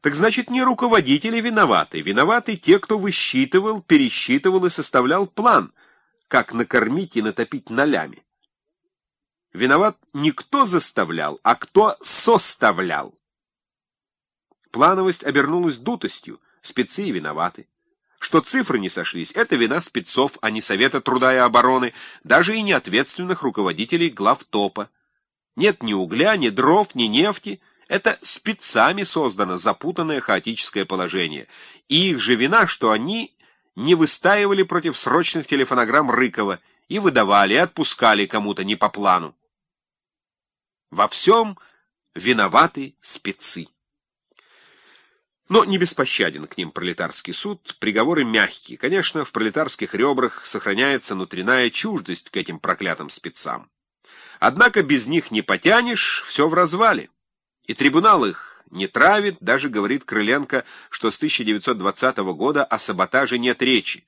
Так значит, не руководители виноваты. Виноваты те, кто высчитывал, пересчитывал и составлял план, как накормить и натопить нолями. Виноват не кто заставлял, а кто составлял. Плановость обернулась дутостью, спецы виноваты. Что цифры не сошлись, это вина спецов, а не Совета труда и обороны, даже и не ответственных руководителей главтопа. Нет ни угля, ни дров, ни нефти. Это спецами создано запутанное хаотическое положение. И их же вина, что они не выстаивали против срочных телефонограмм Рыкова и выдавали, и отпускали кому-то не по плану. Во всем виноваты спецы. Но не беспощаден к ним пролетарский суд, приговоры мягкие. Конечно, в пролетарских ребрах сохраняется внутренняя чуждость к этим проклятым спецам. Однако без них не потянешь, все в развале. И трибунал их не травит, даже говорит Крыленко, что с 1920 года о саботаже нет речи.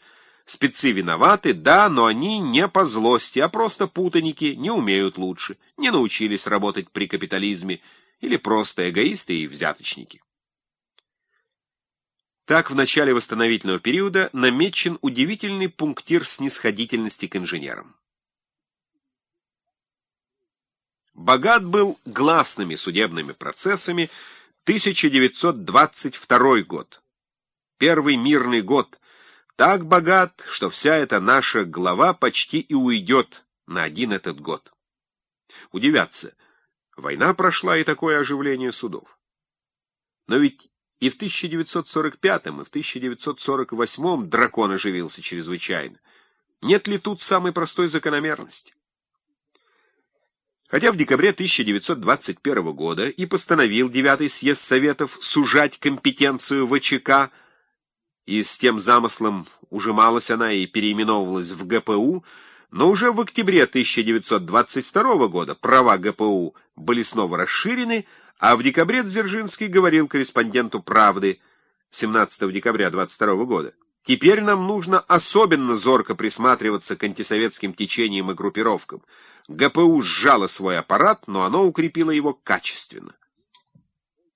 Спецы виноваты, да, но они не по злости, а просто путаники, не умеют лучше, не научились работать при капитализме, или просто эгоисты и взяточники. Так, в начале восстановительного периода намечен удивительный пунктир снисходительности к инженерам. Богат был гласными судебными процессами 1922 год. Первый мирный год. Так богат, что вся эта наша глава почти и уйдет на один этот год. Удивятся, война прошла и такое оживление судов. Но ведь и в 1945 и в 1948 дракон оживился чрезвычайно. Нет ли тут самой простой закономерности? Хотя в декабре 1921 года и постановил девятый съезд Советов сужать компетенцию ВЧК, и с тем замыслом ужималась она и переименовывалась в ГПУ, но уже в октябре 1922 года права ГПУ были снова расширены, а в декабре Дзержинский говорил корреспонденту «Правды» 17 декабря 22 года. Теперь нам нужно особенно зорко присматриваться к антисоветским течениям и группировкам. ГПУ сжало свой аппарат, но оно укрепило его качественно.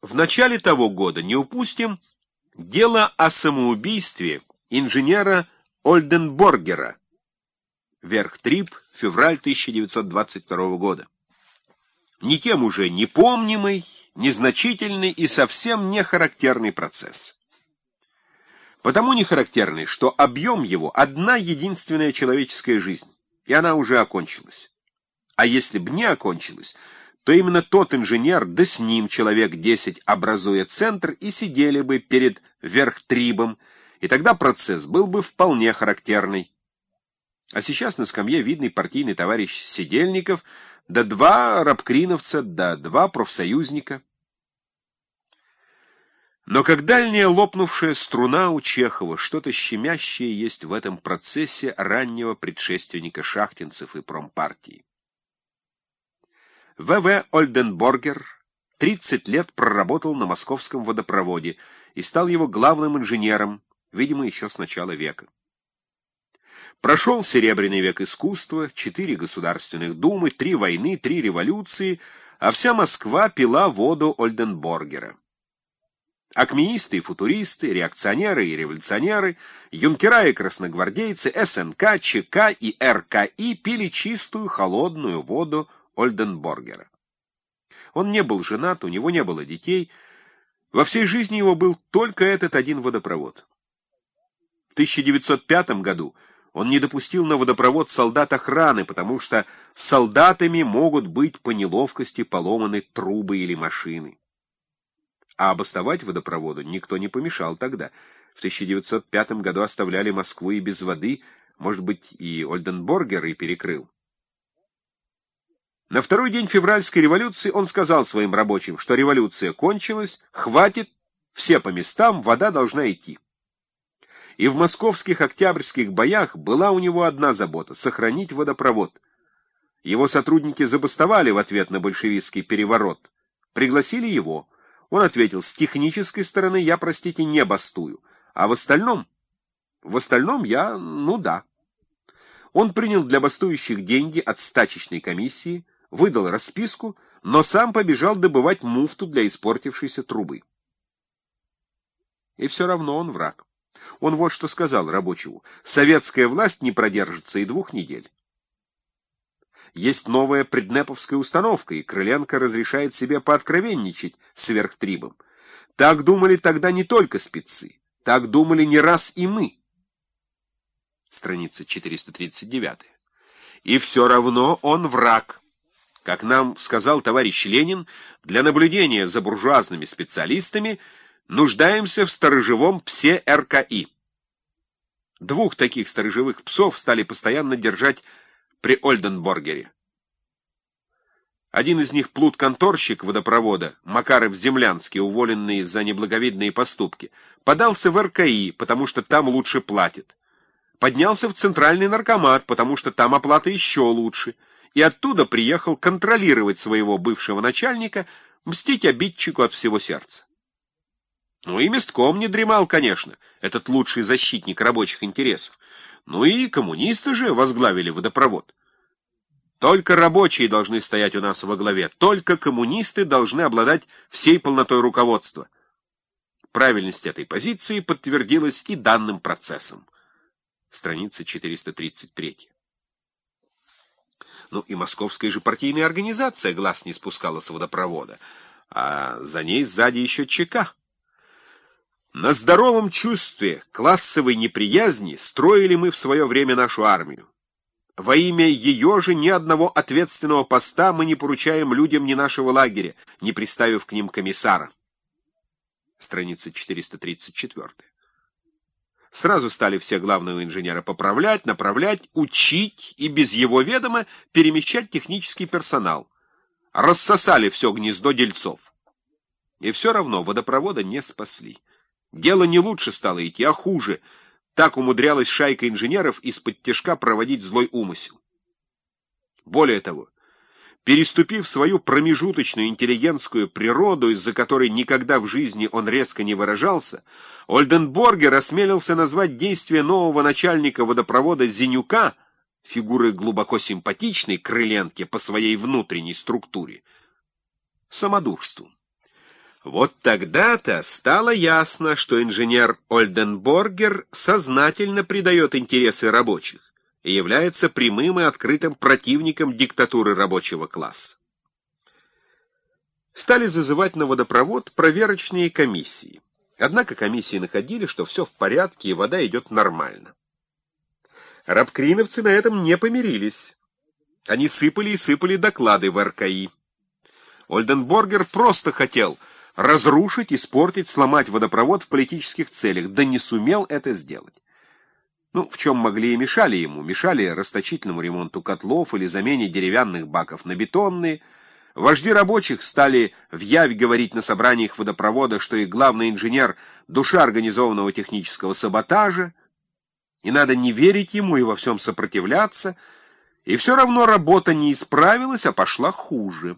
В начале того года не упустим дело о самоубийстве инженера Ольденборгера. Верхтрип, февраль 1922 года никем уже не помнимый, незначительный и совсем не характерный процесс. Потому не характерный, что объем его — одна единственная человеческая жизнь, и она уже окончилась. А если б не окончилась, то именно тот инженер, да с ним человек десять, образуя центр, и сидели бы перед верхтрибом, и тогда процесс был бы вполне характерный. А сейчас на скамье видный партийный товарищ Сидельников — да два рабкриновца, да два профсоюзника. Но как дальняя лопнувшая струна у Чехова, что-то щемящее есть в этом процессе раннего предшественника шахтинцев и промпартии. В.В. Ольденборгер 30 лет проработал на московском водопроводе и стал его главным инженером, видимо, еще с начала века. Прошел Серебряный век искусства, четыре государственных думы, три войны, три революции, а вся Москва пила воду Ольденборгера. Акмеисты и футуристы, реакционеры и революционеры, юнкера и красногвардейцы, СНК, ЧК и РКИ пили чистую холодную воду Ольденборгера. Он не был женат, у него не было детей, во всей жизни его был только этот один водопровод. В 1905 году он не допустил на водопровод солдат охраны, потому что солдатами могут быть по неловкости поломаны трубы или машины. А обосновать водопроводу никто не помешал тогда. В 1905 году оставляли Москву и без воды, может быть, и Ольденборгер и перекрыл. На второй день февральской революции он сказал своим рабочим, что революция кончилась, хватит, все по местам, вода должна идти и в московских октябрьских боях была у него одна забота — сохранить водопровод. Его сотрудники забастовали в ответ на большевистский переворот. Пригласили его. Он ответил, с технической стороны я, простите, не бастую, а в остальном... В остальном я, ну да. Он принял для бастующих деньги от стачечной комиссии, выдал расписку, но сам побежал добывать муфту для испортившейся трубы. И все равно он враг. Он вот что сказал рабочему. Советская власть не продержится и двух недель. Есть новая преднеповская установка, и Крыленко разрешает себе пооткровенничать сверхтрибом. Так думали тогда не только спецы. Так думали не раз и мы. Страница 439. И все равно он враг. Как нам сказал товарищ Ленин, для наблюдения за буржуазными специалистами нуждаемся в сторожевом псе РКИ. Двух таких сторожевых псов стали постоянно держать при Ольденборгере. Один из них плут-конторщик водопровода, Макаров-Землянский, уволенный за неблаговидные поступки, подался в РКИ, потому что там лучше платят. Поднялся в центральный наркомат, потому что там оплата еще лучше, и оттуда приехал контролировать своего бывшего начальника, мстить обидчику от всего сердца. Ну и местком не дремал, конечно, этот лучший защитник рабочих интересов. Ну и коммунисты же возглавили водопровод. Только рабочие должны стоять у нас во главе, только коммунисты должны обладать всей полнотой руководства. Правильность этой позиции подтвердилась и данным процессом. Страница 433. Ну и московская же партийная организация глаз не спускала с водопровода, а за ней сзади еще ЧК. На здоровом чувстве классовой неприязни строили мы в свое время нашу армию. Во имя ее же ни одного ответственного поста мы не поручаем людям ни нашего лагеря, не приставив к ним комиссара. Страница 434. Сразу стали все главного инженера поправлять, направлять, учить и без его ведома перемещать технический персонал. Рассосали все гнездо дельцов. И все равно водопровода не спасли. Дело не лучше стало идти, а хуже — так умудрялась шайка инженеров из-под тяжка проводить злой умысел. Более того, переступив свою промежуточную интеллигентскую природу, из-за которой никогда в жизни он резко не выражался, Ольденборгер осмелился назвать действия нового начальника водопровода Зенюка, фигуры глубоко симпатичной Крыленке по своей внутренней структуре, самодурством. Вот тогда-то стало ясно, что инженер Ольденборгер сознательно предает интересы рабочих и является прямым и открытым противником диктатуры рабочего класса. Стали зазывать на водопровод проверочные комиссии. Однако комиссии находили, что все в порядке и вода идет нормально. Рабкриновцы на этом не помирились. Они сыпали и сыпали доклады в РКИ. Ольденборгер просто хотел – разрушить, испортить, сломать водопровод в политических целях, да не сумел это сделать. Ну, в чем могли и мешали ему? Мешали расточительному ремонту котлов или замене деревянных баков на бетонные. Вожди рабочих стали в явь говорить на собраниях водопровода, что их главный инженер — душа организованного технического саботажа, и надо не верить ему и во всем сопротивляться, и все равно работа не исправилась, а пошла хуже.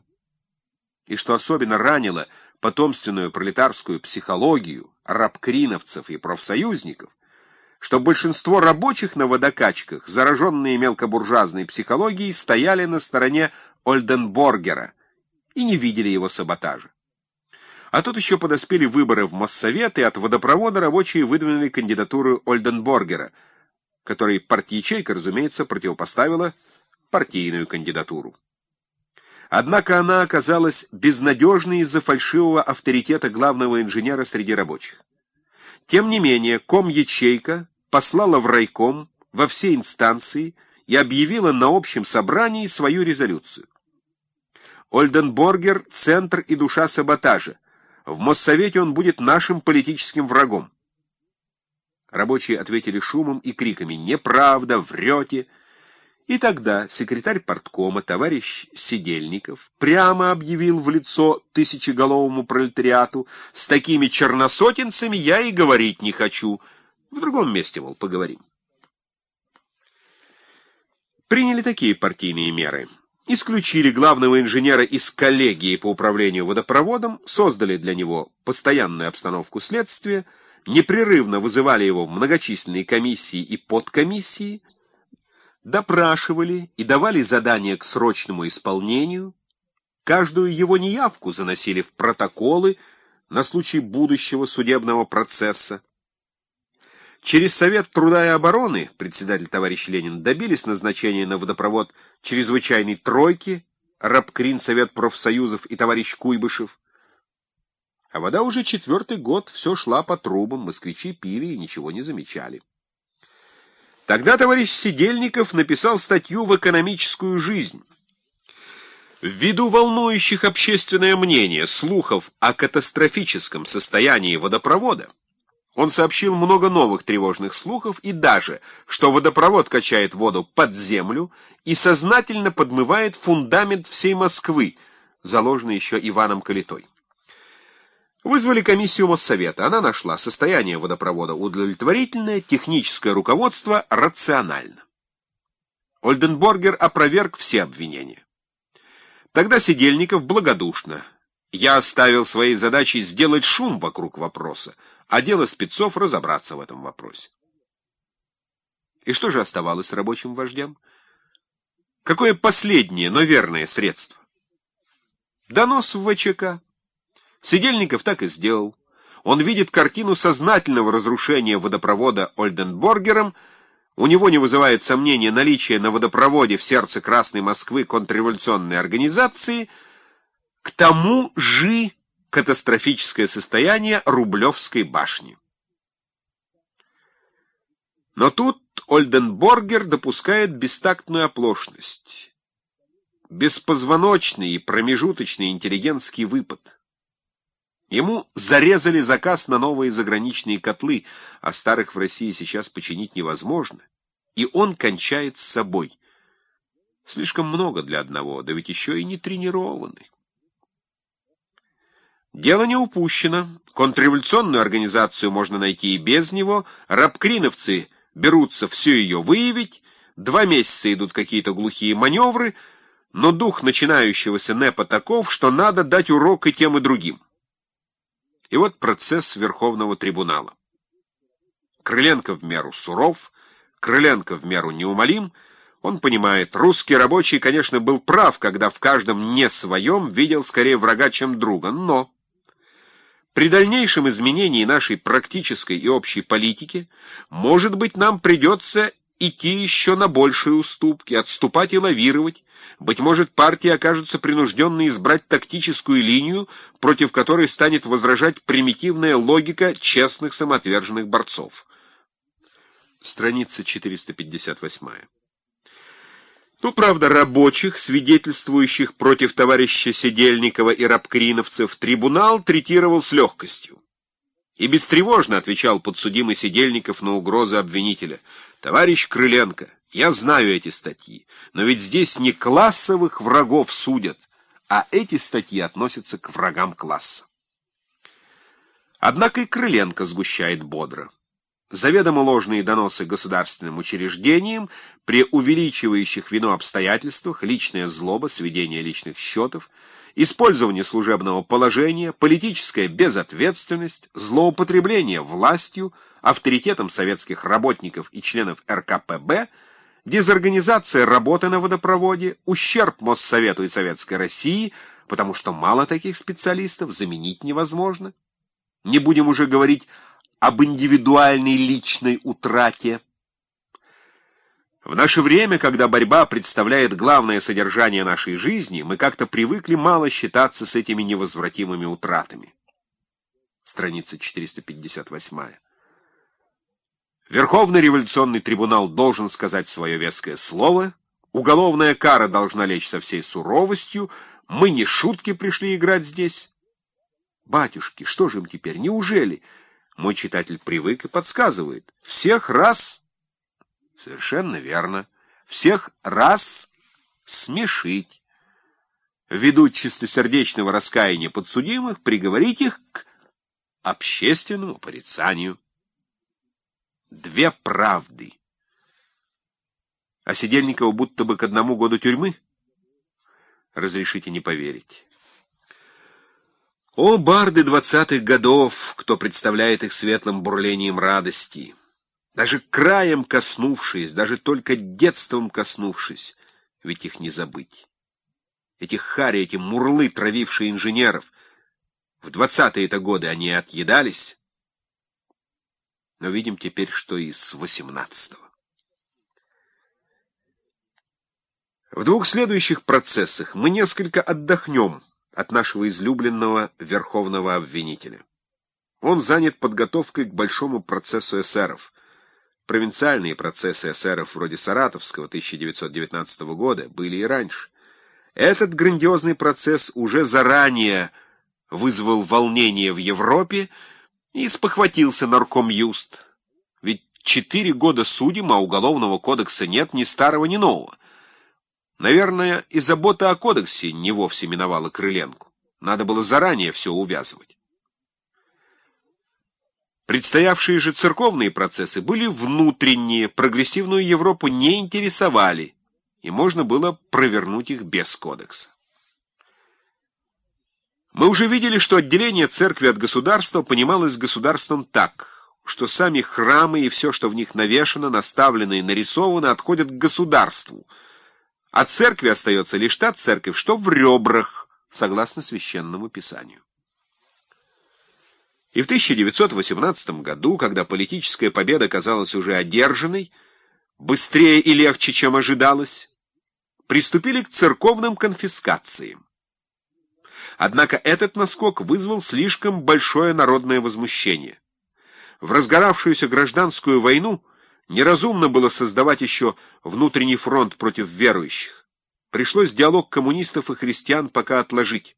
И что особенно ранило — потомственную пролетарскую психологию рабкриновцев и профсоюзников, что большинство рабочих на водокачках, зараженные мелкобуржуазной психологией, стояли на стороне Ольденборгера и не видели его саботажа. А тут еще подоспели выборы в Моссовет, и от водопровода рабочие выдвинули кандидатуру Ольденборгера, которой партия-ячейка, разумеется, противопоставила партийную кандидатуру. Однако она оказалась безнадежной из-за фальшивого авторитета главного инженера среди рабочих. Тем не менее, ком-ячейка послала в райком во все инстанции и объявила на общем собрании свою резолюцию. Ольденборгер — центр и душа саботажа. В Моссовете он будет нашим политическим врагом. Рабочие ответили шумом и криками «Неправда! Врете!» И тогда секретарь порткома, товарищ Сидельников, прямо объявил в лицо тысячеголовому пролетариату, с такими черносотенцами я и говорить не хочу. В другом месте, мол, поговорим. Приняли такие партийные меры. Исключили главного инженера из коллегии по управлению водопроводом, создали для него постоянную обстановку следствия, непрерывно вызывали его в многочисленные комиссии и подкомиссии, допрашивали и давали задания к срочному исполнению, каждую его неявку заносили в протоколы, на случай будущего судебного процесса. Через Совет труда и обороны, председатель товарищ Ленин, добились назначения на водопровод чрезвычайной тройки, Рабкрин, Совет профсоюзов и товарищ Куйбышев. А вода уже четвертый год все шла по трубам, москвичи пили и ничего не замечали. Тогда товарищ Сидельников написал статью в «Экономическую жизнь». Ввиду волнующих общественное мнение слухов о катастрофическом состоянии водопровода, он сообщил много новых тревожных слухов и даже, что водопровод качает воду под землю и сознательно подмывает фундамент всей Москвы, заложенный еще Иваном Калитой. Вызвали комиссию Моссовета. Она нашла состояние водопровода удовлетворительное, техническое руководство рационально. Ольденборгер опроверг все обвинения. Тогда Сидельников благодушно. Я оставил своей задачей сделать шум вокруг вопроса, а дело спецов разобраться в этом вопросе. И что же оставалось рабочим вождям? Какое последнее, но верное средство? Донос в ВЧК. Сидельников так и сделал. Он видит картину сознательного разрушения водопровода Ольденборгером, у него не вызывает сомнения наличие на водопроводе в сердце Красной Москвы контрреволюционной организации, к тому же катастрофическое состояние Рублевской башни. Но тут Ольденборгер допускает бестактную оплошность, беспозвоночный и промежуточный интеллигентский выпад. Ему зарезали заказ на новые заграничные котлы, а старых в России сейчас починить невозможно, и он кончает с собой. Слишком много для одного, да ведь еще и не тренированный. Дело не упущено. Контрреволюционную организацию можно найти и без него. Рабкриновцы берутся все ее выявить. Два месяца идут какие-то глухие маневры, но дух начинающегося НЭПа таков, что надо дать урок и тем, и другим. И вот процесс Верховного трибунала. Крыленко в меру суров, Крыленко в меру неумолим. Он понимает, русский рабочий, конечно, был прав, когда в каждом не своем видел скорее врага, чем друга, но... При дальнейшем изменении нашей практической и общей политики, может быть, нам придется идти еще на большие уступки, отступать и лавировать. Быть может, партия окажется принужденной избрать тактическую линию, против которой станет возражать примитивная логика честных самоотверженных борцов. Страница 458. Ну, правда, рабочих, свидетельствующих против товарища Сидельникова и рабкриновцев, трибунал третировал с легкостью. И бестревожно отвечал подсудимый Сидельников на угрозы обвинителя. «Товарищ Крыленко, я знаю эти статьи, но ведь здесь не классовых врагов судят, а эти статьи относятся к врагам класса». Однако и Крыленко сгущает бодро заведомо ложные доносы государственным учреждениям, при увеличивающих вину обстоятельствах, личная злоба, сведение личных счетов, использование служебного положения, политическая безответственность, злоупотребление властью, авторитетом советских работников и членов РКПБ, дезорганизация работы на водопроводе, ущерб Моссовету и Советской России, потому что мало таких специалистов, заменить невозможно. Не будем уже говорить об индивидуальной личной утрате. В наше время, когда борьба представляет главное содержание нашей жизни, мы как-то привыкли мало считаться с этими невозвратимыми утратами. Страница 458. Верховный революционный трибунал должен сказать свое веское слово, уголовная кара должна лечь со всей суровостью, мы не шутки пришли играть здесь. Батюшки, что же им теперь, неужели... Мой читатель привык и подсказывает. Всех раз... Совершенно верно. Всех раз смешить. Ввиду чистосердечного раскаяния подсудимых, приговорить их к общественному порицанию. Две правды. А Сидельникова будто бы к одному году тюрьмы? Разрешите не поверить. О, барды двадцатых годов, кто представляет их светлым бурлением радости! Даже краем коснувшись, даже только детством коснувшись, ведь их не забыть. Этих хари, эти мурлы, травившие инженеров, В двадцатые-то годы они отъедались, но видим теперь, что и с восемнадцатого. В двух следующих процессах мы несколько отдохнем от нашего излюбленного верховного обвинителя. Он занят подготовкой к большому процессу эсеров. Провинциальные процессы эсеров вроде Саратовского 1919 года были и раньше. Этот грандиозный процесс уже заранее вызвал волнение в Европе и спохватился нарком Юст. Ведь четыре года судим, а уголовного кодекса нет ни старого, ни нового. Наверное, и забота о кодексе не вовсе миновала Крыленку. Надо было заранее все увязывать. Предстоявшие же церковные процессы были внутренние, прогрессивную Европу не интересовали, и можно было провернуть их без кодекса. Мы уже видели, что отделение церкви от государства понималось государством так, что сами храмы и все, что в них навешано, наставлено и нарисовано, отходят к государству, а церкви остается лишь та церковь, что в ребрах, согласно священному писанию. И в 1918 году, когда политическая победа казалась уже одержанной, быстрее и легче, чем ожидалось, приступили к церковным конфискациям. Однако этот наскок вызвал слишком большое народное возмущение. В разгоравшуюся гражданскую войну неразумно было создавать еще внутренний фронт против верующих. Пришлось диалог коммунистов и христиан пока отложить.